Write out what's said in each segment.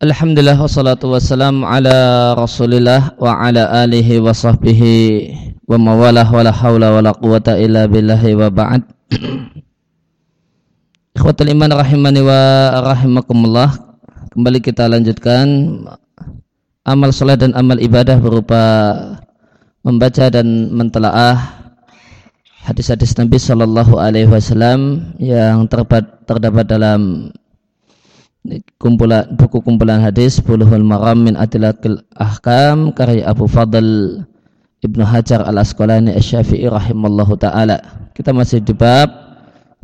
Alhamdulillah wassalatu wassalamu ala rasulillah wa ala alihi wa sahbihi wa mawalah wa la hawla wa la quwata illa billahi wa ba'd. Ikhwatul iman rahimani wa rahimakumullah Kembali kita lanjutkan Amal soleh dan amal ibadah berupa Membaca dan mentelaah Hadis-hadis Nabi Sallallahu Alaihi Wasallam Yang terdapat dalam kumpulan buku kumpulan hadis Bulughul Maram min Adilatil Ahkam karya Abu Fadl Ibnu Hajar Al Asqalani Asy-Syafi'i rahimallahu taala. Kita masih di bab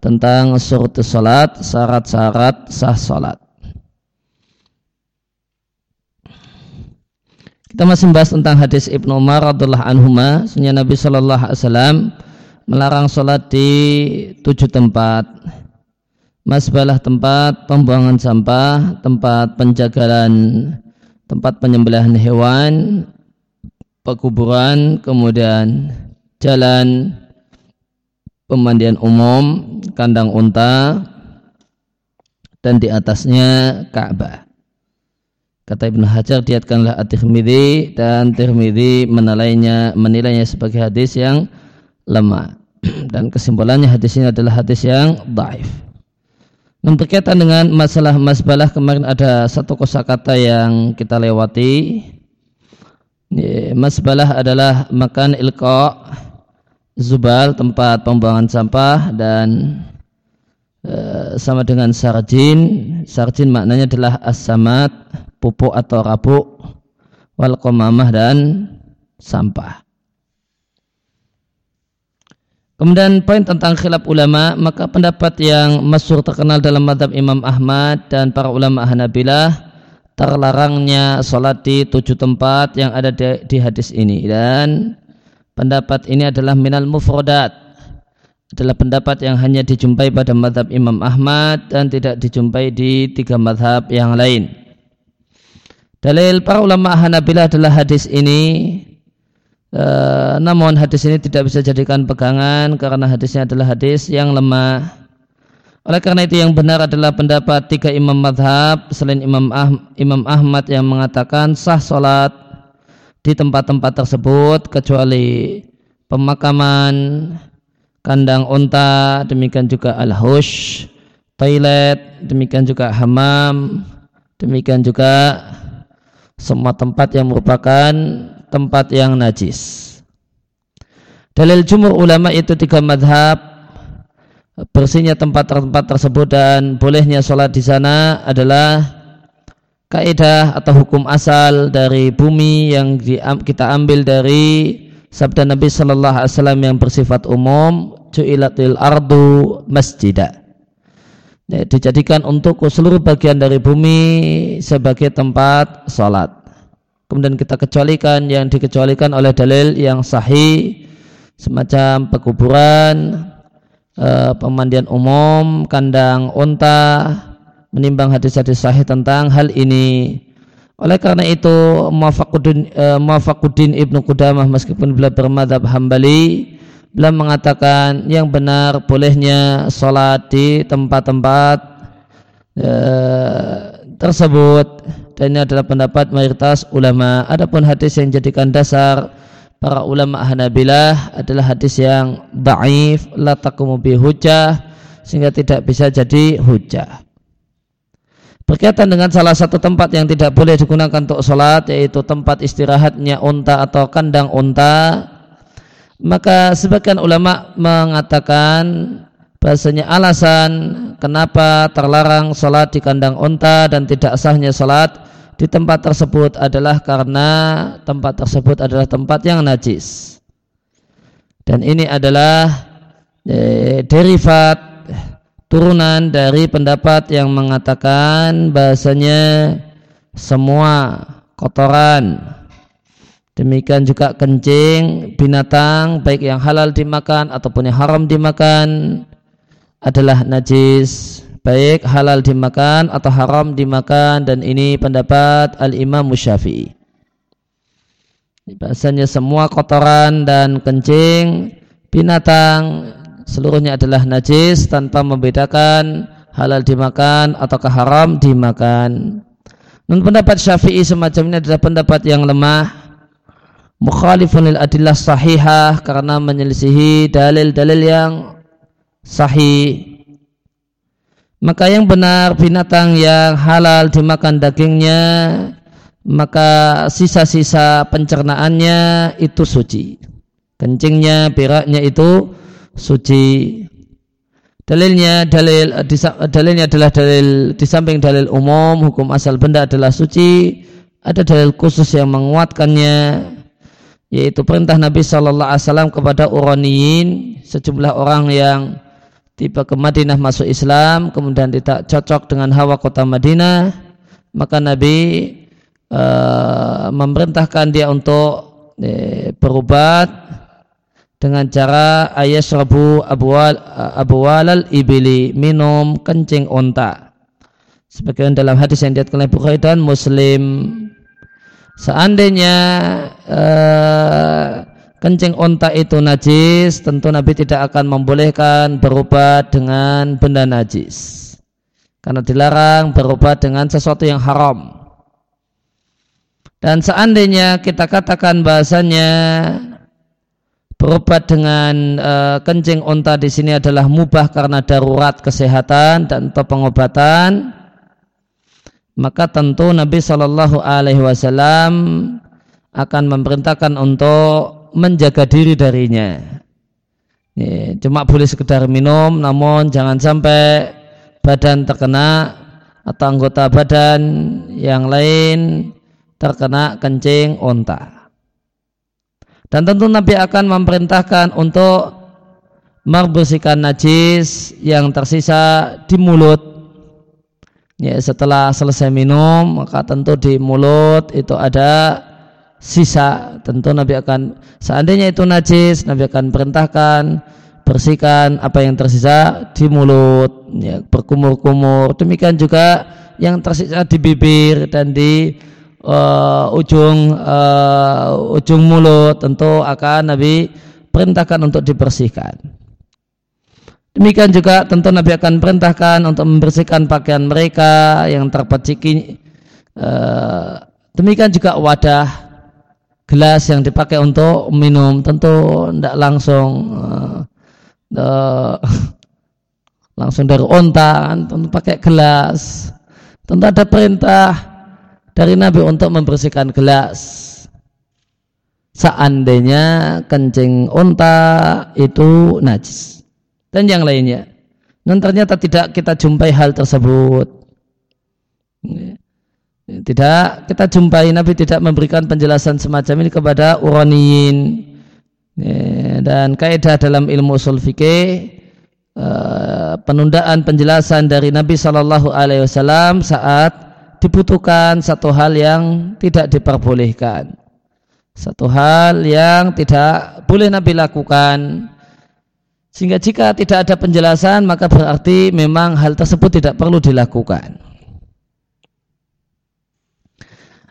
tentang surut salat, syarat-syarat sah salat. Kita masih membahas tentang hadis Ibnu Umar radhiyallahu anhuma, sunnah Nabi sallallahu alaihi wasallam melarang salat di tujuh tempat masbalah tempat pembuangan sampah, tempat penjagalan, tempat penyembelihan hewan, pekuburan, kemudian jalan pemandian umum, kandang unta, dan di atasnya Ka'bah. Kata Ibnu Hajar diatkanlah at-Tirmidzi dan Tirmidzi menilainya menilainya sebagai hadis yang lemah dan kesimpulannya hadis ini adalah hadis yang dhaif. Dan berkaitan dengan masalah masbalah kemarin ada satu kosakata yang kita lewati. Masbalah adalah makan ilqa zubal tempat pembuangan sampah dan e, sama dengan sarjin. Sarjin maknanya adalah asamat, pupuk atau rabuk, wal komamah dan sampah. Kemudian poin tentang khilaf ulama, maka pendapat yang masyhur terkenal dalam madhab Imam Ahmad dan para ulama Hanabilah terlarangnya sholat di tujuh tempat yang ada di, di hadis ini dan pendapat ini adalah minal mufrodat adalah pendapat yang hanya dijumpai pada madhab Imam Ahmad dan tidak dijumpai di tiga madhab yang lain. Dalil para ulama Hanabilah adalah hadis ini Eh, namun hadis ini tidak bisa jadikan pegangan karena hadisnya adalah hadis yang lemah. Oleh karena itu yang benar adalah pendapat tiga imam madhab selain imam, ah, imam Ahmad yang mengatakan sah solat di tempat-tempat tersebut kecuali pemakaman, kandang unta, demikian juga al-hush, toilet, demikian juga hamam, demikian juga semua tempat yang merupakan tempat yang najis. Dalil jumhur ulama itu tiga madhab. Bersihnya tempat-tempat tersebut dan bolehnya sholat di sana adalah kaidah atau hukum asal dari bumi yang kita ambil dari sabda Nabi Shallallahu Alaihi Wasallam yang bersifat umum cuilatil ardu masjidah ya, dijadikan untuk seluruh bagian dari bumi sebagai tempat sholat kemudian kita kecualikan yang dikecualikan oleh dalil yang sahih semacam pekuburan eh, pemandian umum kandang unta menimbang hadis-hadis sahih tentang hal ini. Oleh karena itu Muafakuddin, eh, Muafakuddin Ibnu Qudamah meskipun beliau bermadhab hambali beliau mengatakan yang benar bolehnya sholat di tempat-tempat eh, tersebut dan ini adalah pendapat mayoritas ulama. Adapun hadis yang jadikan dasar para ulama Hanabilah adalah hadis yang baif, la taqumu bi hujah sehingga tidak bisa jadi hujah. Berkaitan dengan salah satu tempat yang tidak boleh digunakan untuk sholat yaitu tempat istirahatnya unta atau kandang unta maka sebagian ulama mengatakan bahasanya alasan kenapa terlarang sholat di kandang unta dan tidak sahnya sholat di tempat tersebut adalah karena tempat tersebut adalah tempat yang najis. Dan ini adalah eh, derivat turunan dari pendapat yang mengatakan bahasanya semua kotoran demikian juga kencing binatang baik yang halal dimakan ataupun yang haram dimakan adalah najis baik halal dimakan atau haram dimakan dan ini pendapat al-imam syafi'i. Bahasanya semua kotoran dan kencing binatang seluruhnya adalah najis tanpa membedakan halal dimakan ataukah haram dimakan. Dan pendapat Syafi'i semacam ini adalah pendapat yang lemah mukhalifun lil adillah sahihah karena menyelisihi dalil-dalil yang sahih. Maka yang benar binatang yang halal dimakan dagingnya maka sisa-sisa pencernaannya itu suci. Kencingnya, beraknya itu suci. Dalilnya dalil dalilnya adalah dalil di samping dalil umum hukum asal benda adalah suci, ada dalil khusus yang menguatkannya yaitu perintah Nabi Shallallahu Alaihi Wasallam kepada Uraniyin sejumlah orang yang tiba ke Madinah masuk Islam kemudian tidak cocok dengan hawa kota Madinah maka Nabi uh, memerintahkan dia untuk uh, berobat dengan cara ayasrabu abwal abwalal ibili minum kencing onta. Sebagian dalam hadis yang diatkan oleh Bukhari dan Muslim. Seandainya uh, kencing onta itu najis tentu Nabi tidak akan membolehkan berobat dengan benda najis. Karena dilarang berobat dengan sesuatu yang haram. Dan seandainya kita katakan bahasanya berobat dengan e, kencing unta di sini adalah mubah karena darurat kesehatan dan atau pengobatan maka tentu Nabi Shallallahu Alaihi Wasallam akan memerintahkan untuk menjaga diri darinya. Ini, cuma boleh sekedar minum, namun jangan sampai badan terkena atau anggota badan yang lain terkena kencing unta. Dan tentu Nabi akan memerintahkan untuk membersihkan najis yang tersisa di mulut. Ya, setelah selesai minum, maka tentu di mulut itu ada sisa. Tentu Nabi akan seandainya itu najis, Nabi akan perintahkan bersihkan apa yang tersisa di mulut, ya, berkumur-kumur. Demikian juga yang tersisa di bibir dan di uh, ujung uh, ujung mulut tentu akan Nabi perintahkan untuk dibersihkan. Demikian juga tentu Nabi akan perintahkan untuk membersihkan pakaian mereka yang terpeciki. Uh, demikian juga wadah gelas yang dipakai untuk minum tentu tidak langsung uh, langsung dari onta tentu pakai gelas tentu ada perintah dari Nabi untuk membersihkan gelas. Seandainya kencing unta itu najis dan yang lainnya. Dan ternyata tidak kita jumpai hal tersebut. Tidak kita jumpai Nabi tidak memberikan penjelasan semacam ini kepada uraniyin. Dan kaidah dalam ilmu usul fikih eh, penundaan penjelasan dari Nabi Shallallahu Alaihi Wasallam saat dibutuhkan satu hal yang tidak diperbolehkan. Satu hal yang tidak boleh Nabi lakukan. Sehingga jika tidak ada penjelasan maka berarti memang hal tersebut tidak perlu dilakukan.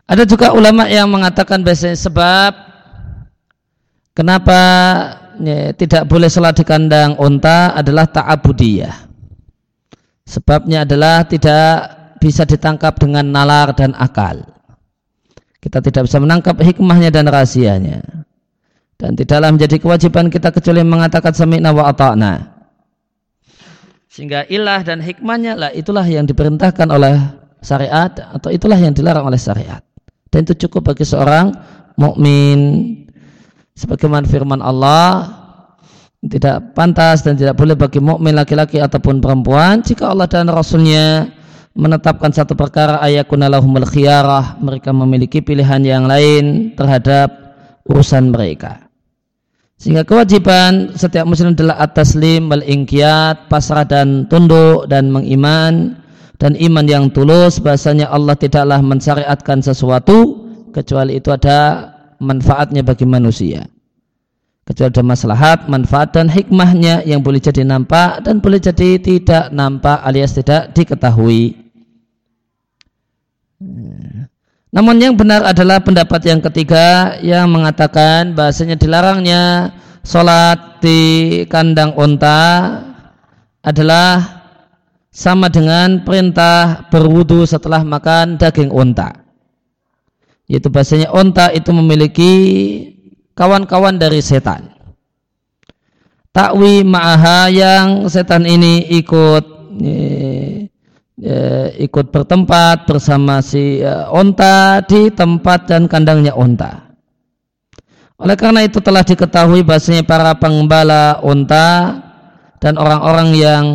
Ada juga ulama yang mengatakan biasanya sebab kenapa ya, tidak boleh sholat di kandang unta adalah ta'abudiyah. Sebabnya adalah tidak bisa ditangkap dengan nalar dan akal. Kita tidak bisa menangkap hikmahnya dan rahasianya. Dan tidaklah menjadi kewajiban kita kecuali mengatakan sami'na wa ata'na. Sehingga ilah dan hikmahnya lah itulah yang diperintahkan oleh syariat atau itulah yang dilarang oleh syariat. Dan itu cukup bagi seorang mukmin. Sebagaimana firman Allah, tidak pantas dan tidak boleh bagi mukmin laki-laki ataupun perempuan jika Allah dan Rasulnya menetapkan satu perkara ayakunalahumul khiyarah. Mereka memiliki pilihan yang lain terhadap urusan mereka. Sehingga kewajiban setiap muslim adalah ataslim wal pasrah dan tunduk dan mengiman dan iman yang tulus bahasanya Allah tidaklah mensyariatkan sesuatu kecuali itu ada manfaatnya bagi manusia kecuali ada maslahat, manfaat dan hikmahnya yang boleh jadi nampak dan boleh jadi tidak nampak alias tidak diketahui. Namun yang benar adalah pendapat yang ketiga yang mengatakan bahasanya dilarangnya sholat di kandang unta adalah sama dengan perintah berwudu setelah makan daging unta. Yaitu bahasanya unta itu memiliki kawan-kawan dari setan. Takwi ma'aha yang setan ini ikut eh, eh, ikut bertempat bersama si eh, onta di tempat dan kandangnya onta. Oleh karena itu telah diketahui bahasanya para pengembala onta dan orang-orang yang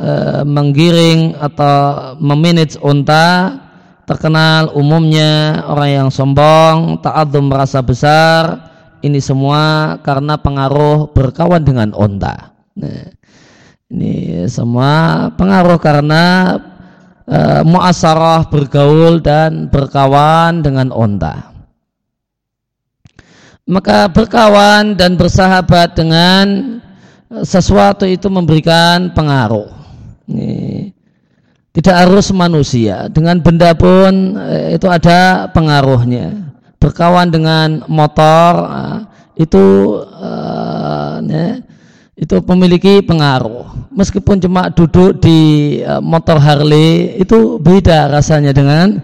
e, menggiring atau memanage onta terkenal umumnya orang yang sombong, ta'adzum merasa besar, ini semua karena pengaruh berkawan dengan onta. Nah, ini semua pengaruh karena e, muasarah bergaul dan berkawan dengan onta. Maka berkawan dan bersahabat dengan sesuatu itu memberikan pengaruh. Ini, tidak harus manusia, dengan benda pun eh, itu ada pengaruhnya. Berkawan dengan motor eh, itu uh, ya, itu memiliki pengaruh. Meskipun cuma duduk di motor Harley itu beda rasanya dengan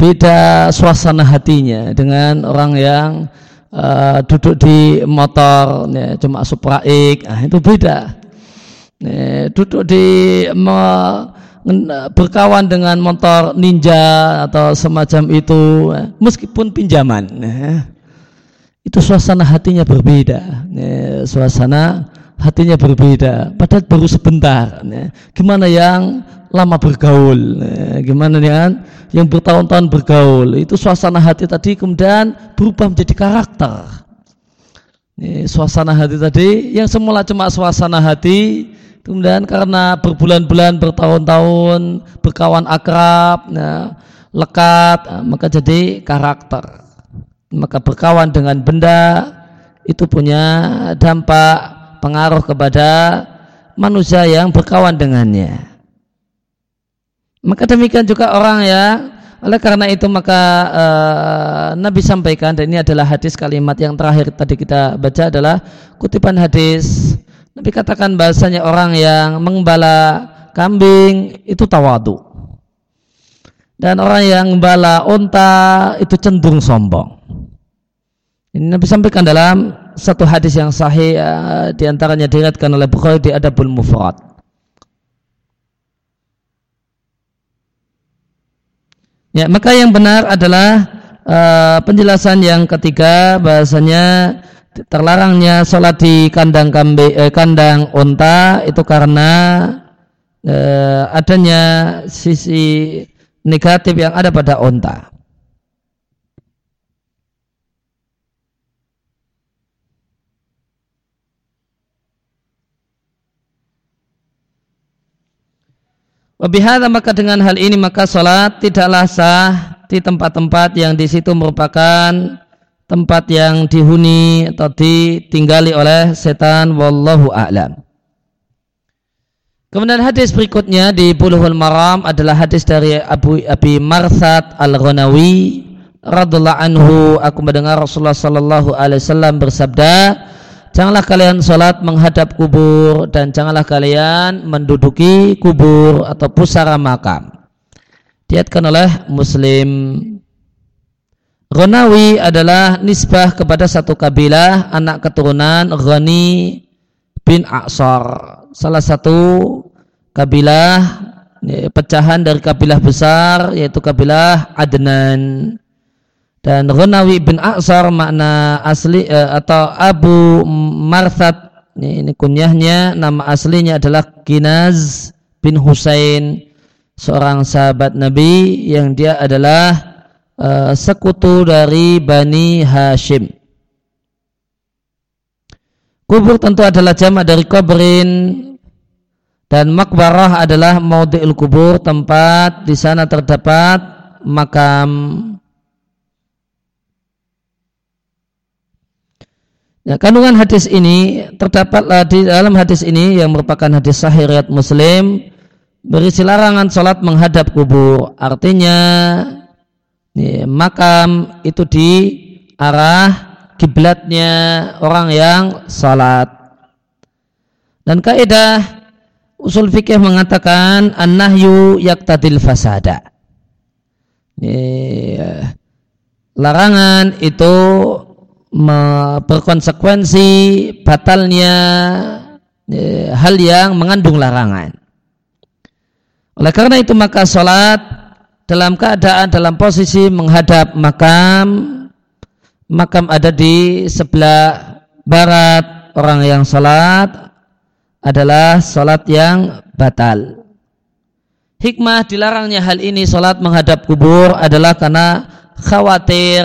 beda suasana hatinya dengan orang yang duduk di motor cuma Supra X nah, itu beda ya, duduk di me, berkawan dengan motor ninja atau semacam itu ya, meskipun pinjaman itu suasana hatinya berbeda suasana hatinya berbeda. Padahal baru sebentar gimana yang lama bergaul ya, gimana kan yang bertahun-tahun bergaul. Itu suasana hati tadi kemudian berubah menjadi karakter. Suasana hati tadi yang semula cuma suasana hati kemudian karena berbulan-bulan bertahun-tahun berkawan akrab ya, lekat ya, maka jadi karakter. Maka berkawan dengan benda itu punya dampak pengaruh kepada manusia yang berkawan dengannya. Maka demikian juga orang ya. Oleh karena itu maka uh, Nabi sampaikan dan ini adalah hadis kalimat yang terakhir tadi kita baca adalah kutipan hadis Nabi katakan bahasanya orang yang mengembala kambing itu tawadu dan orang yang mengembala unta itu cenderung sombong. Ini Nabi sampaikan dalam satu hadis yang sahih uh, di antaranya diriatkan oleh Bukhari di Adabul Mufrad. Ya, maka yang benar adalah uh, penjelasan yang ketiga bahasanya terlarangnya sholat di kandang kambing, eh, kandang unta itu karena eh, adanya sisi negatif yang ada pada unta. Wabihada maka dengan hal ini maka sholat tidaklah sah di tempat-tempat yang di situ merupakan tempat yang dihuni atau ditinggali oleh setan wallahu a'lam. Kemudian hadis berikutnya di Buluhul Maram adalah hadis dari Abu Abi Marsad Al-Ghanawi radhiallahu anhu aku mendengar Rasulullah sallallahu alaihi wasallam bersabda Janganlah kalian sholat menghadap kubur dan janganlah kalian menduduki kubur atau pusara makam. Diatkan oleh Muslim. Ronawi adalah nisbah kepada satu kabilah anak keturunan Ghani bin Aksar. Salah satu kabilah ya, pecahan dari kabilah besar yaitu kabilah Adnan. Dan Ghunawi bin A'sar makna asli uh, atau Abu ini, ini kunyahnya nama aslinya adalah Kinaz bin Husain seorang sahabat Nabi yang dia adalah uh, sekutu dari Bani Hashim. Kubur tentu adalah jamak dari kubrin dan makbarah adalah maudhi'ul kubur tempat di sana terdapat makam Ya, kandungan hadis ini terdapatlah di dalam hadis ini yang merupakan hadis sahih riwayat Muslim berisi larangan sholat menghadap kubur. Artinya ya, makam itu di arah kiblatnya orang yang sholat. Dan kaidah usul fikih mengatakan an-nahyu yaktadil fasada. Ya, larangan itu berkonsekuensi batalnya ya, hal yang mengandung larangan. Oleh karena itu maka sholat dalam keadaan dalam posisi menghadap makam, makam ada di sebelah barat orang yang sholat adalah sholat yang batal. Hikmah dilarangnya hal ini sholat menghadap kubur adalah karena khawatir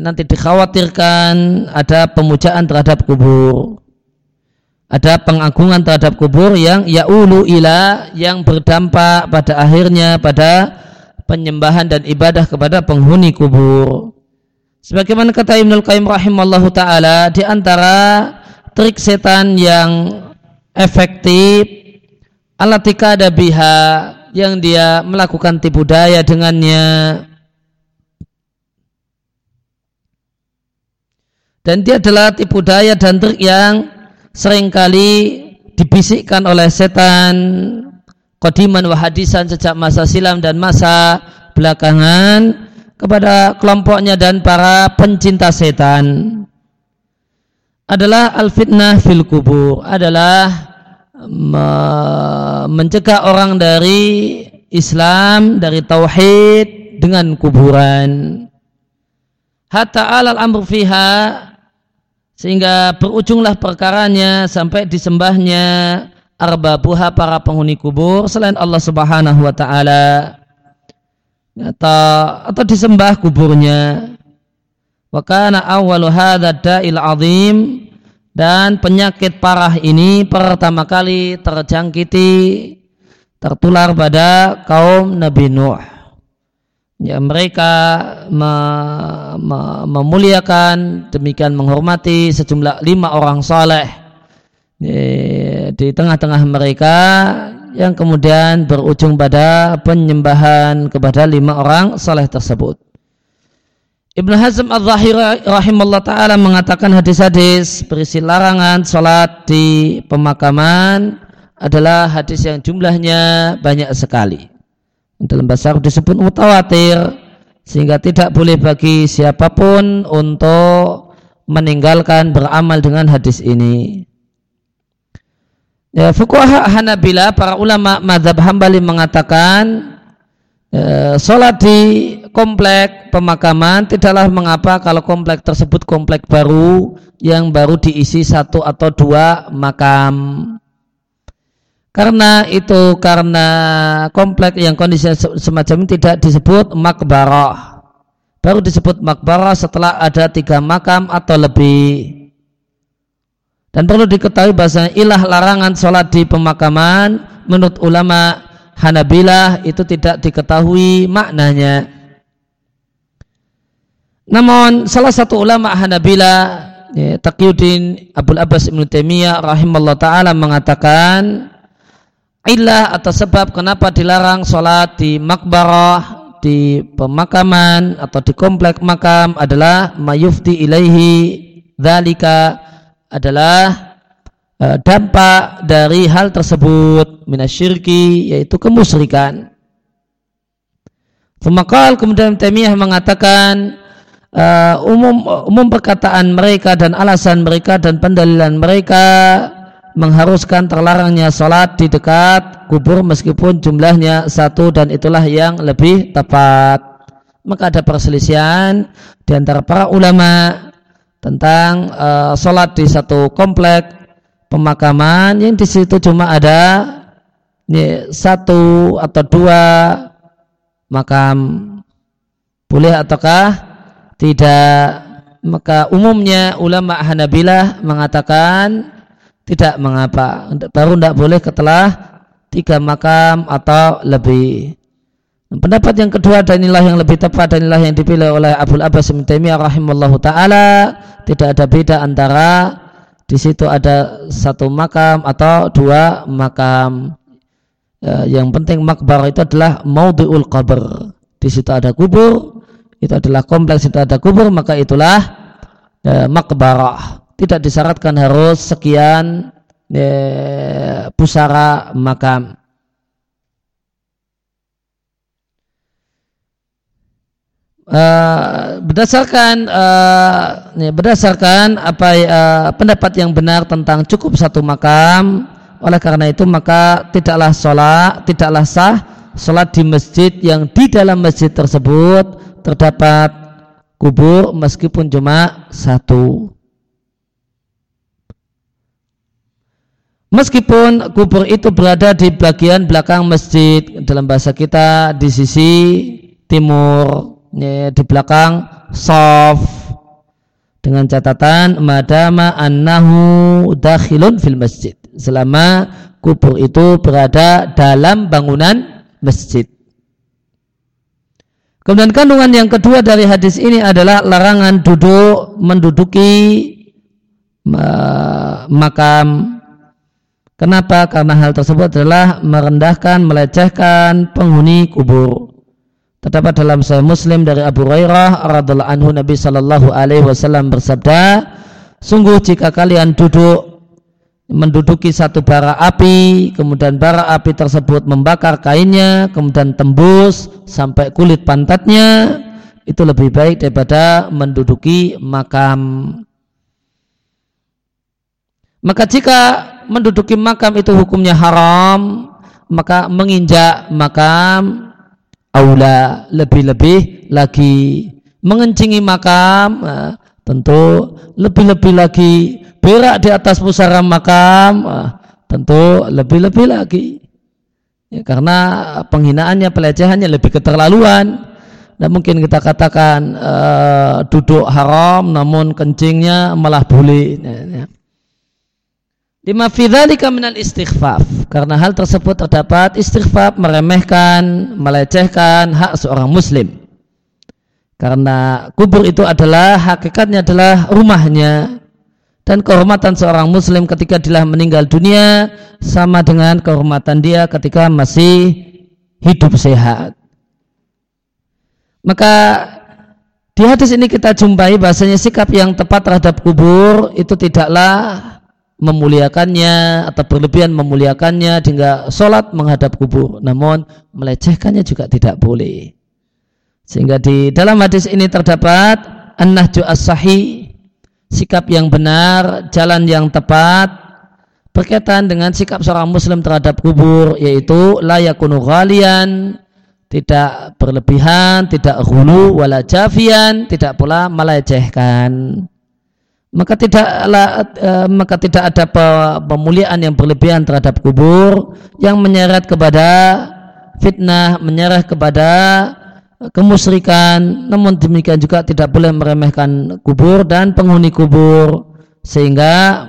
nanti dikhawatirkan ada pemujaan terhadap kubur. Ada pengagungan terhadap kubur yang yaulu ila yang berdampak pada akhirnya pada penyembahan dan ibadah kepada penghuni kubur. Sebagaimana kata Ibnul Qayyim rahimallahu taala di antara trik setan yang efektif alatika ada biha yang dia melakukan tipu daya dengannya dan dia adalah tipu daya dan trik yang sering kali dibisikkan oleh setan kodiman wahadisan sejak masa silam dan masa belakangan kepada kelompoknya dan para pencinta setan. Adalah al-fitnah fil kubur adalah me mencegah orang dari Islam dari tauhid dengan kuburan. Hatta alal amr fiha sehingga berujunglah perkaranya sampai disembahnya arbabuha para penghuni kubur selain Allah Subhanahu wa taala. Atau atau disembah kuburnya. Wa kana awwalu hadha da'il azim. Dan penyakit parah ini pertama kali terjangkiti tertular pada kaum Nabi Nuh. Ya mereka me, me, memuliakan demikian menghormati sejumlah lima orang saleh di, di tengah-tengah mereka yang kemudian berujung pada penyembahan kepada lima orang saleh tersebut. Ibnu Hazm al-Zahiri rahimahullah ta'ala mengatakan hadis-hadis berisi larangan sholat di pemakaman adalah hadis yang jumlahnya banyak sekali. Dalam bahasa Arab disebut mutawatir sehingga tidak boleh bagi siapa pun untuk meninggalkan beramal dengan hadis ini. Ya, Fukuhah Hanabila, para ulama madhab Hambali mengatakan ya, sholat di komplek pemakaman tidaklah mengapa kalau komplek tersebut komplek baru yang baru diisi satu atau dua makam karena itu karena komplek yang kondisi semacam ini tidak disebut makbarah. Baru disebut makbarah setelah ada tiga makam atau lebih. Dan perlu diketahui bahasa ilah larangan sholat di pemakaman menurut ulama Hanabilah itu tidak diketahui maknanya. Namun salah satu ulama Hanabila ya, Taqiyuddin Abdul Abbas Ibn Taimiyah rahimahullah taala mengatakan ilah atau sebab kenapa dilarang sholat di makbarah di pemakaman atau di komplek makam adalah mayufti ilaihi dalika adalah uh, dampak dari hal tersebut minasyirki yaitu kemusyrikan. Femakal kemudian Taimiyah mengatakan uh, umum umum perkataan mereka dan alasan mereka dan pendalilan mereka mengharuskan terlarangnya sholat di dekat kubur meskipun jumlahnya satu dan itulah yang lebih tepat. Maka ada perselisihan di antara para ulama tentang uh, sholat di satu komplek pemakaman. Yang di situ cuma ada ya, satu atau dua makam. Boleh ataukah tidak? Maka umumnya ulama Hanabilah mengatakan tidak mengapa. Baru tidak boleh setelah tiga makam atau lebih. Pendapat yang kedua dan inilah yang lebih tepat dan inilah yang dipilih oleh Abu Abbas bin Taimiyah rahimallahu taala. Tidak ada beda antara di situ ada satu makam atau dua makam. Ya, yang penting makbar itu adalah maudhu'ul qabr. Di situ ada kubur itu adalah kompleks itu ada kubur maka itulah e, makbarah tidak disyaratkan harus sekian eh, pusara makam. Uh, berdasarkan uh, berdasarkan apa uh, pendapat yang benar tentang cukup satu makam oleh karena itu maka tidaklah sholat tidaklah sah sholat di masjid yang di dalam masjid tersebut terdapat kubur meskipun cuma satu Meskipun kubur itu berada di bagian belakang masjid dalam bahasa kita di sisi timur ya, di belakang sof dengan catatan madama annahu dakhilun fil masjid. Selama kubur itu berada dalam bangunan masjid. Kemudian kandungan yang kedua dari hadis ini adalah larangan duduk menduduki makam Kenapa? Karena hal tersebut adalah merendahkan, melecehkan penghuni kubur. Terdapat dalam Sahih Muslim dari Abu Hurairah radhiallahu anhu Nabi sallallahu alaihi wasallam bersabda, sungguh jika kalian duduk menduduki satu bara api, kemudian bara api tersebut membakar kainnya, kemudian tembus sampai kulit pantatnya, itu lebih baik daripada menduduki makam. Maka jika menduduki makam itu hukumnya haram, maka menginjak makam aula lebih-lebih lagi. Mengencingi makam uh, tentu lebih-lebih lagi. Berak di atas pusara makam uh, tentu lebih-lebih lagi. Ya, karena penghinaannya pelecehannya lebih keterlaluan. Dan mungkin kita katakan uh, duduk haram namun kencingnya malah boleh. Ya, ya. Lima fidzalika minal istighfaf. Karena hal tersebut terdapat istighfaf meremehkan, melecehkan hak seorang muslim. Karena kubur itu adalah hakikatnya adalah rumahnya dan kehormatan seorang muslim ketika dia meninggal dunia sama dengan kehormatan dia ketika masih hidup sehat. Maka di hadis ini kita jumpai bahasanya sikap yang tepat terhadap kubur itu tidaklah memuliakannya atau berlebihan memuliakannya hingga sholat menghadap kubur. Namun melecehkannya juga tidak boleh. Sehingga di dalam hadis ini terdapat an-nahju as-sahih sikap yang benar jalan yang tepat berkaitan dengan sikap seorang muslim terhadap kubur yaitu layakunu ghalian tidak berlebihan tidak hulu wala jafian tidak pula melecehkan maka tidaklah uh, maka tidak ada pemuliaan yang berlebihan terhadap kubur yang menyeret kepada fitnah, menyeret kepada kemusyrikan. Namun demikian juga tidak boleh meremehkan kubur dan penghuni kubur sehingga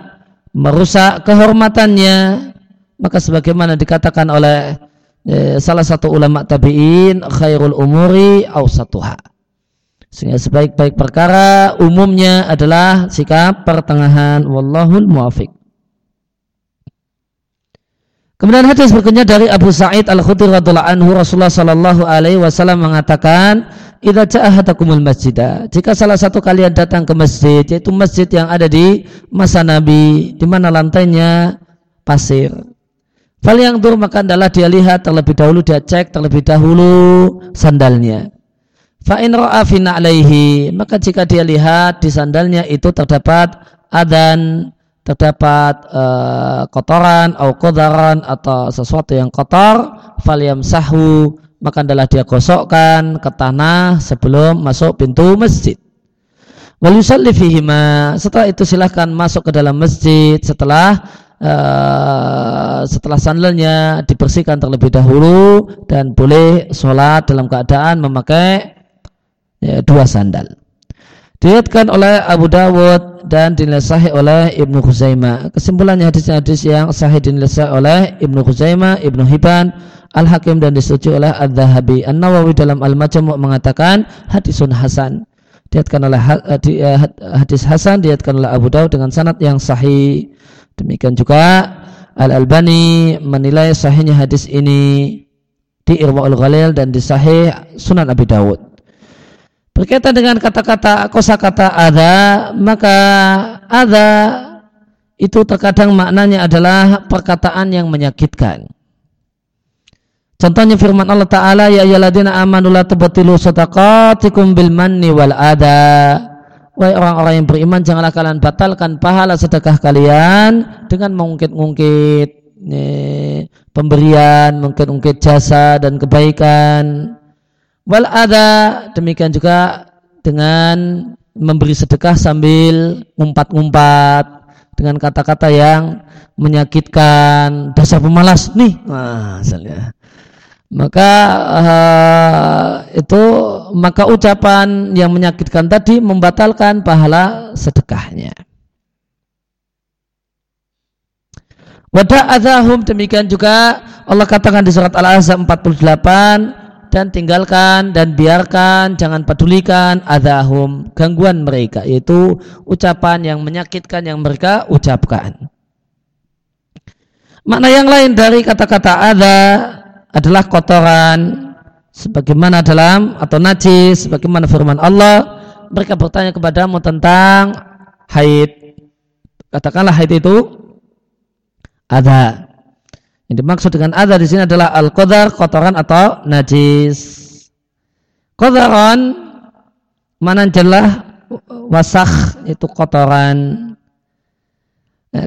merusak kehormatannya. Maka sebagaimana dikatakan oleh eh, salah satu ulama tabi'in khairul umuri awsatuha sehingga sebaik-baik perkara umumnya adalah sikap pertengahan. Wallahul muafiq. Kemudian hadis berikutnya dari Abu Sa'id Al-Khudri radhiyallahu anhu Rasulullah sallallahu alaihi wasallam mengatakan, "Idza ja'ahatakumul masjidah." Jika salah satu kalian datang ke masjid, yaitu masjid yang ada di masa Nabi, di mana lantainya pasir. Fal yang dur maka adalah dia lihat terlebih dahulu dia cek terlebih dahulu sandalnya. Fa'in ra'afina alaihi maka jika dia lihat di sandalnya itu terdapat adan terdapat uh, kotoran atau kodaran atau sesuatu yang kotor faliam sahu maka adalah dia gosokkan ke tanah sebelum masuk pintu masjid. Walusalli fihima setelah itu silahkan masuk ke dalam masjid setelah uh, setelah sandalnya dibersihkan terlebih dahulu dan boleh sholat dalam keadaan memakai ya, dua sandal. Dilihatkan oleh Abu Dawud dan dinilai sahih oleh Ibnu Khuzaimah. Kesimpulannya hadis-hadis yang sahih dinilai sahih oleh Ibnu Khuzaimah, Ibnu Hibban, Al-Hakim dan disetujui oleh Al-Dhahabi. An-Nawawi dalam Al-Majmu' mengatakan hadisun hasan. Dilihatkan oleh eh, hadis hasan dilihatkan oleh Abu Dawud dengan sanad yang sahih. Demikian juga Al-Albani menilai sahihnya hadis ini di Irwaul Ghalil dan di Sahih Sunan Abi Dawud. Berkaitan dengan kata-kata kosakata ada, maka ada itu terkadang maknanya adalah perkataan yang menyakitkan. Contohnya firman Allah Ta'ala, Ya ayyaladzina amanu la tubatilu sadaqatikum bil manni wal ada. Wahai orang-orang yang beriman, janganlah kalian batalkan pahala sedekah kalian dengan mengungkit-ungkit pemberian, mengungkit-ungkit jasa dan kebaikan. Wal ada, demikian juga dengan memberi sedekah sambil ngumpat-ngumpat dengan kata-kata yang menyakitkan. Dasar pemalas nih. Nah, maka uh, itu maka ucapan yang menyakitkan tadi membatalkan pahala sedekahnya. Wada azahum demikian juga Allah katakan di surat Al-Ahzab 48 dan tinggalkan dan biarkan jangan pedulikan azahum gangguan mereka yaitu ucapan yang menyakitkan yang mereka ucapkan. Makna yang lain dari kata-kata ada adalah kotoran sebagaimana dalam atau najis sebagaimana firman Allah mereka bertanya kepadamu tentang haid katakanlah haid itu ada yang dimaksud dengan ada di sini adalah al qadar kotoran atau najis. Kotoran mana jelas wasakh itu kotoran.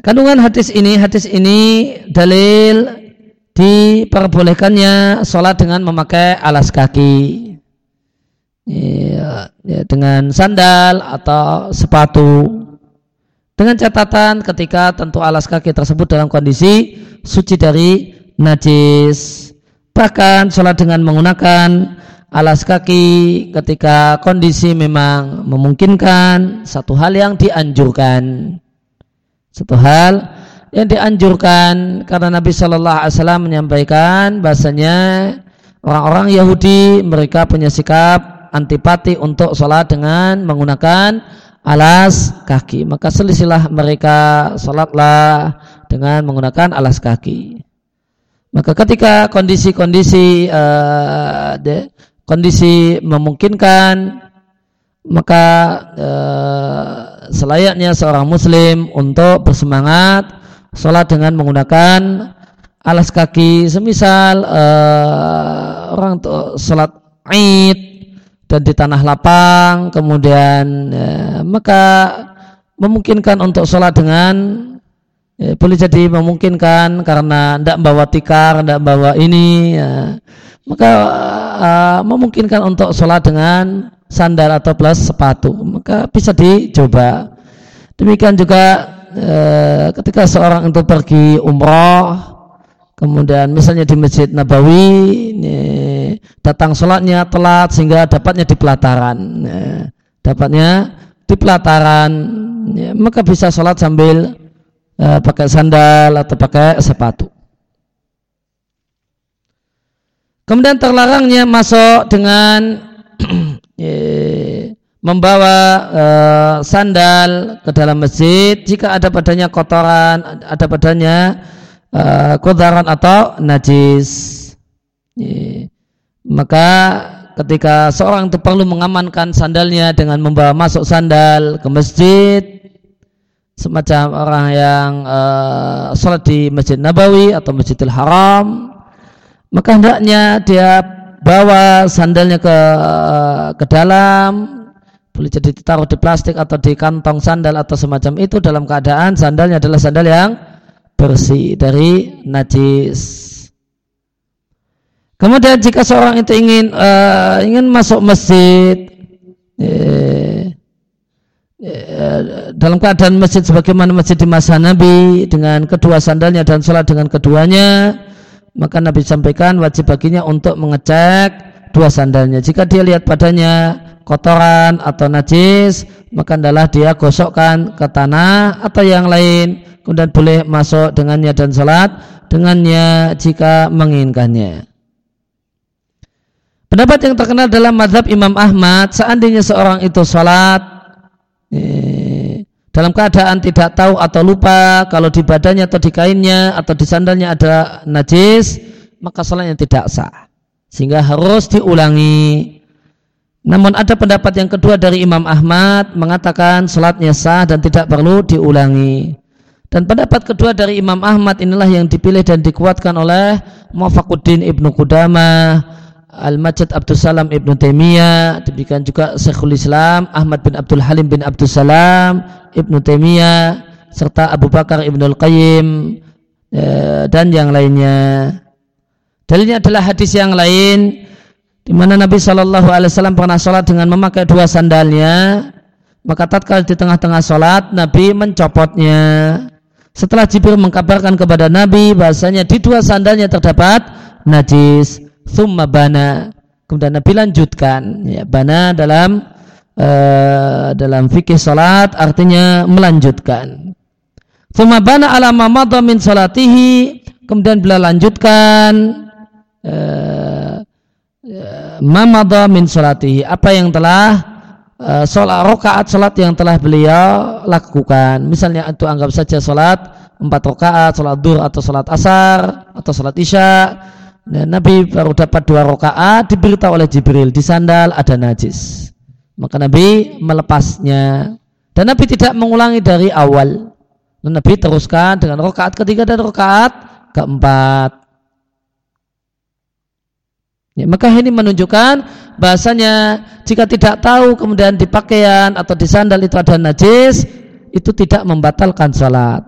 Kandungan hadis ini hadis ini dalil diperbolehkannya sholat dengan memakai alas kaki. Ya, ya, dengan sandal atau sepatu. Dengan catatan ketika tentu alas kaki tersebut dalam kondisi suci dari najis. Bahkan sholat dengan menggunakan alas kaki ketika kondisi memang memungkinkan satu hal yang dianjurkan. Satu hal yang dianjurkan karena Nabi Shallallahu Alaihi Wasallam menyampaikan bahasanya orang-orang Yahudi mereka punya sikap antipati untuk sholat dengan menggunakan alas kaki. Maka selisilah mereka sholatlah dengan menggunakan alas kaki. Maka ketika kondisi-kondisi uh, kondisi memungkinkan maka uh, selayaknya seorang muslim untuk bersemangat sholat dengan menggunakan alas kaki. Semisal uh, orang tuh sholat id dan di tanah lapang kemudian uh, maka memungkinkan untuk sholat dengan ya, boleh jadi memungkinkan karena tidak bawa tikar tidak bawa ini ya. maka uh, memungkinkan untuk sholat dengan sandal atau plus sepatu. Maka bisa dicoba. Demikian juga Eh, ketika seorang itu pergi umroh kemudian misalnya di masjid Nabawi ini, datang sholatnya telat sehingga dapatnya di pelataran ya, dapatnya di pelataran ya, maka bisa sholat sambil uh, pakai sandal atau pakai sepatu kemudian terlarangnya masuk dengan membawa uh, sandal ke dalam masjid jika ada padanya kotoran, ada padanya uh, kotoran atau najis. Maka ketika seorang itu perlu mengamankan sandalnya dengan membawa masuk sandal ke masjid semacam orang yang uh, sholat di Masjid Nabawi atau Masjidil Haram. Maka hendaknya dia bawa sandalnya ke ke dalam. Boleh jadi ditaruh di plastik atau di kantong sandal atau semacam itu. Dalam keadaan sandalnya adalah sandal yang bersih dari najis. Kemudian jika seorang itu ingin uh, ingin masuk masjid eh, eh, dalam keadaan masjid sebagaimana masjid di masa Nabi dengan kedua sandalnya dan sholat dengan keduanya maka Nabi sampaikan wajib baginya untuk mengecek dua sandalnya. Jika dia lihat padanya kotoran atau najis maka adalah dia gosokkan ke tanah atau yang lain kemudian boleh masuk dengannya dan salat dengannya jika menginginkannya pendapat yang terkenal dalam madhab Imam Ahmad seandainya seorang itu eh, dalam keadaan tidak tahu atau lupa kalau di badannya atau di kainnya atau di sandalnya ada najis maka salatnya tidak sah. Sehingga harus diulangi. Namun ada pendapat yang kedua dari Imam Ahmad mengatakan salatnya sah dan tidak perlu diulangi. Dan pendapat kedua dari Imam Ahmad inilah yang dipilih dan dikuatkan oleh Mufaquddin Ibnu Qudamah, Al-Majid Abdul Salam Ibnu Taimiyah, demikian juga Syekhul Islam Ahmad bin Abdul Halim bin Abdul Salam Ibnu Taimiyah serta Abu Bakar Ibnu Al-Qayyim eh, dan yang lainnya. Dalilnya adalah hadis yang lain di mana Nabi Shallallahu Alaihi Wasallam pernah sholat dengan memakai dua sandalnya, maka tatkala di tengah-tengah sholat Nabi mencopotnya. Setelah Jibril mengkabarkan kepada Nabi bahasanya di dua sandalnya terdapat najis, thumma bana. Kemudian Nabi lanjutkan, ya, bana dalam uh, dalam fikih salat artinya melanjutkan. Thumma bana ala mamada min salatihi. Kemudian beliau lanjutkan uh, uh, min salatihi. Apa yang telah uh, sholat rokaat sholat yang telah beliau lakukan. Misalnya itu anggap saja sholat empat rokaat, sholat dur atau sholat asar atau sholat isya. Dan Nabi baru dapat dua rokaat diberitahu oleh Jibril di sandal ada najis. Maka Nabi melepasnya dan Nabi tidak mengulangi dari awal. Dan Nabi teruskan dengan rokaat ketiga dan rokaat keempat. Ya, maka ini menunjukkan bahasanya jika tidak tahu kemudian di pakaian atau di sandal itu ada najis, itu tidak membatalkan sholat.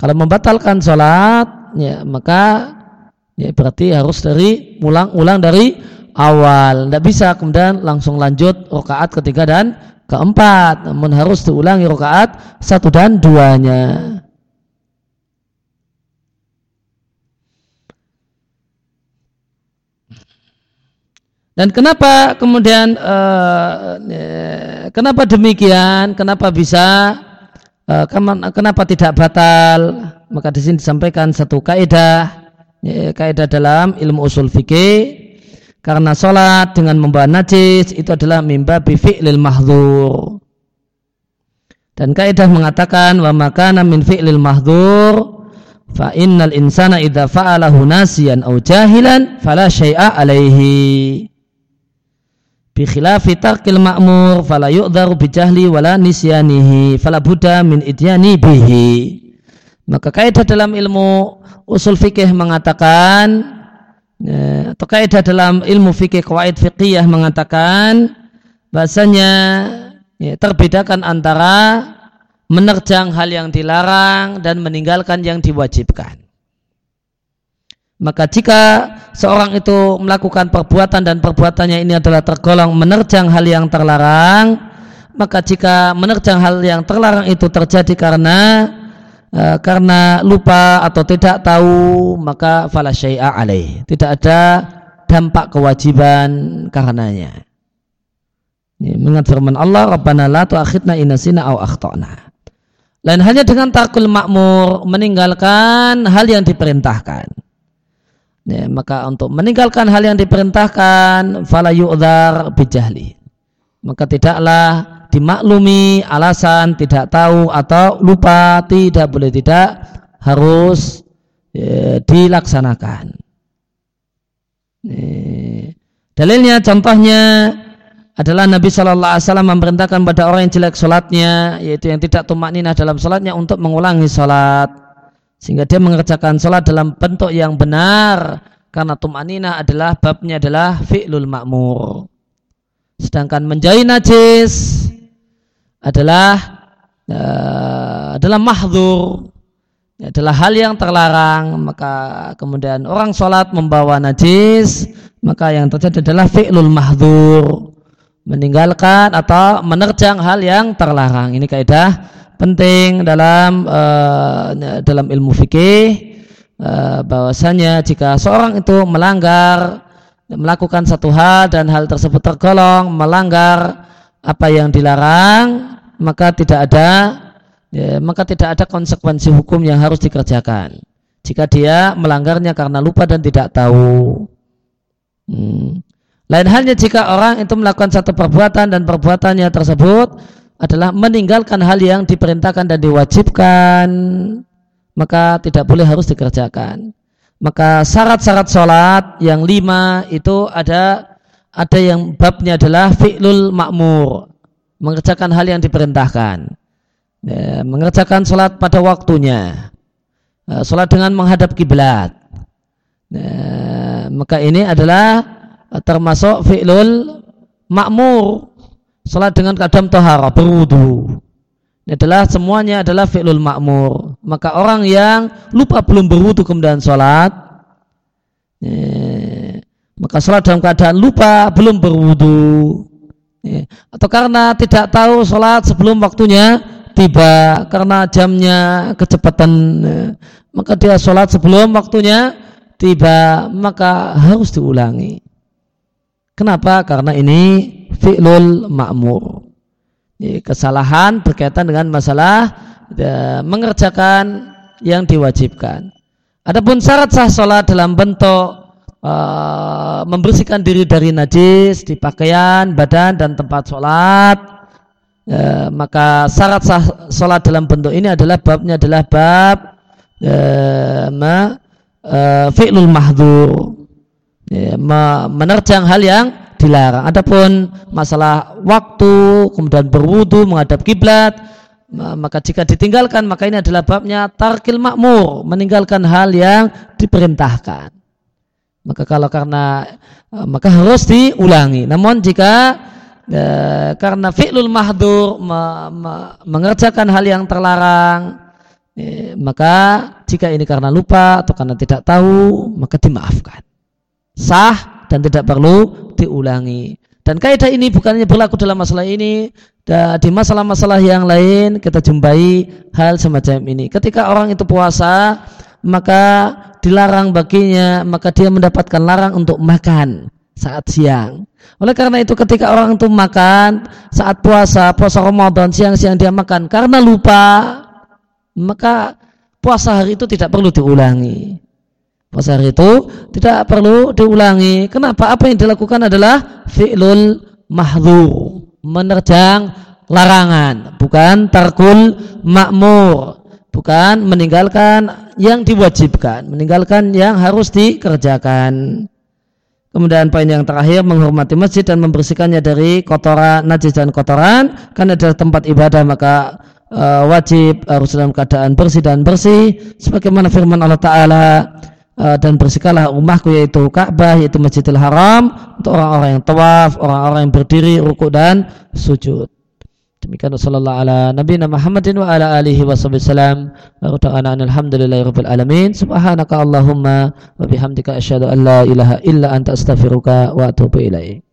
Kalau membatalkan sholat, ya maka ya berarti harus dari ulang-ulang dari awal. Tidak bisa kemudian langsung lanjut rokaat ketiga dan keempat, namun harus diulangi rokaat satu dan duanya. Dan kenapa kemudian uh, kenapa demikian? Kenapa bisa? Uh, kenapa tidak batal? Maka di sini disampaikan satu kaidah, ya, kaidah dalam ilmu usul fikih. Karena sholat dengan membawa najis itu adalah mimba fi'lil mahdur. Dan kaidah mengatakan wa makana min fi'lil mahdur fa innal insana idza fa'alahu nasiyan aw jahilan fala syai'a alaihi bi khilafi tarkil ma'mur fala yu'dharu bi jahli wala nisyanihi fala buddha min idyani bihi maka kaidah dalam ilmu usul fikih mengatakan ya, atau kaidah dalam ilmu fikih kawaid fikih mengatakan bahasanya ya, terbedakan antara menerjang hal yang dilarang dan meninggalkan yang diwajibkan. Maka jika seorang itu melakukan perbuatan dan perbuatannya ini adalah tergolong menerjang hal yang terlarang, maka jika menerjang hal yang terlarang itu terjadi karena uh, karena lupa atau tidak tahu, maka fala syai'a alaih. Tidak ada dampak kewajiban karenanya. Ini mengat firman Allah, Rabbana la tu'akhidna inasina au akhtana. Lain hanya dengan takul makmur meninggalkan hal yang diperintahkan Ya, maka untuk meninggalkan hal yang diperintahkan fala yu'dzar bijahli. Maka tidaklah dimaklumi alasan tidak tahu atau lupa tidak boleh tidak harus ya, dilaksanakan. Ya. Dalilnya contohnya adalah Nabi Shallallahu Alaihi Wasallam memerintahkan pada orang yang jelek sholatnya, yaitu yang tidak tumak ninah dalam sholatnya untuk mengulangi sholat sehingga dia mengerjakan sholat dalam bentuk yang benar karena tumanina adalah babnya adalah fi'lul ma'mur sedangkan menjauhi najis adalah uh, adalah mahdur adalah hal yang terlarang. Maka kemudian orang sholat membawa najis maka yang terjadi adalah fi'lul mahdur meninggalkan atau menerjang hal yang terlarang. Ini kaidah penting dalam uh, dalam ilmu fikih uh, bahwasanya jika seorang itu melanggar melakukan satu hal dan hal tersebut tergolong melanggar apa yang dilarang maka tidak ada ya, maka tidak ada konsekuensi hukum yang harus dikerjakan. Jika dia melanggarnya karena lupa dan tidak tahu. Hmm. lain halnya jika orang itu melakukan satu perbuatan dan perbuatannya tersebut adalah meninggalkan hal yang diperintahkan dan diwajibkan maka tidak boleh harus dikerjakan. Maka syarat-syarat sholat yang lima itu ada ada yang babnya adalah fi'lul makmur mengerjakan hal yang diperintahkan. Ya, mengerjakan sholat pada waktunya, uh, sholat dengan menghadap kiblat, ya, maka ini adalah termasuk fi'lul makmur, sholat dengan kadam tohara, berwudu. Ini adalah semuanya adalah fi'lul makmur. Maka orang yang lupa belum berwudu kemudian sholat, ya, maka sholat dalam keadaan lupa belum berwudu. Ya. atau karena tidak tahu sholat sebelum waktunya tiba karena jamnya kecepatan ya. maka dia sholat sebelum waktunya tiba maka harus diulangi. Kenapa? Karena ini fi'lul ma'mur. Ya, kesalahan berkaitan dengan masalah ya, mengerjakan yang diwajibkan. Adapun syarat sah sholat dalam bentuk uh, membersihkan diri dari najis di pakaian, badan dan tempat sholat. Uh, maka syarat sah sholat dalam bentuk ini adalah babnya adalah bab uh, ma, uh, fi'lul mahdur ya, menerjang hal yang dilarang. Adapun masalah waktu, kemudian berwudu, menghadap kiblat, maka jika ditinggalkan maka ini adalah babnya tarkil makmur, meninggalkan hal yang diperintahkan. Maka kalau karena eh, maka harus diulangi. Namun jika e, karena fi'lul mahdur me, me, mengerjakan hal yang terlarang e, maka jika ini karena lupa atau karena tidak tahu maka dimaafkan. Sah dan tidak perlu diulangi. Dan kaidah ini bukannya berlaku dalam masalah ini, di masalah-masalah yang lain kita jumpai hal semacam ini. Ketika orang itu puasa, maka dilarang baginya maka dia mendapatkan larang untuk makan saat siang. Oleh karena itu ketika orang itu makan saat puasa, puasa Ramadan siang-siang dia makan karena lupa, maka puasa hari itu tidak perlu diulangi. Puasa hari itu tidak perlu diulangi. Kenapa? Apa yang dilakukan adalah fi'lul mahdzur, menerjang larangan, bukan tarkul makmur bukan meninggalkan yang diwajibkan, meninggalkan yang harus dikerjakan. Kemudian poin yang terakhir menghormati masjid dan membersihkannya dari kotoran najis dan kotoran karena adalah tempat ibadah maka uh, wajib harus dalam keadaan bersih dan bersih sebagaimana firman Allah taala uh, dan bersihkanlah rumahku yaitu Ka'bah yaitu Masjidil Haram untuk orang-orang yang tawaf, orang-orang yang berdiri rukuk dan sujud. Demikian sallallahu ala nabiyina Muhammadin wa ala alihi wa sallam. Wa ta'ala alhamdulillahi rabbil alamin. Subhanaka Allahumma wa bihamdika asyhadu an la ilaha illa anta astaghfiruka wa atubu ilaik.